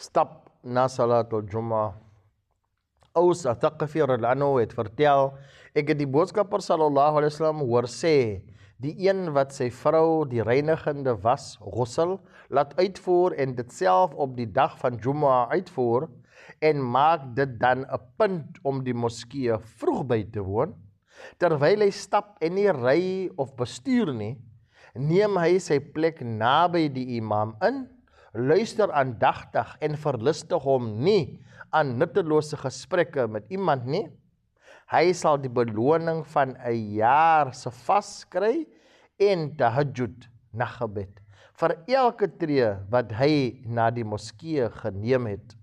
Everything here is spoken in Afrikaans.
stap na salatul Jummah. Aus Ataqfi radhiyallahu het vertel, ek het die boodskapper sallallahu alaihi wasallam hoor sê, die een wat sy vrou die reinigende was, ghusl, laat uitvoer en dit self op die dag van Jummah uitvoer en maak dit dan 'n punt om die moskee vroeg by te woon, terwyl hy stap en nie ry of bestuur nie, neem hy sy plek naby die imam in luister aandagtig en verlustig hom nie aan nuttelose gesprekke met iemand nie. Hy sal die beloning van 'n jaar se vas kry en tahajjud naggebed vir elke tree wat hy na die moskee geneem het.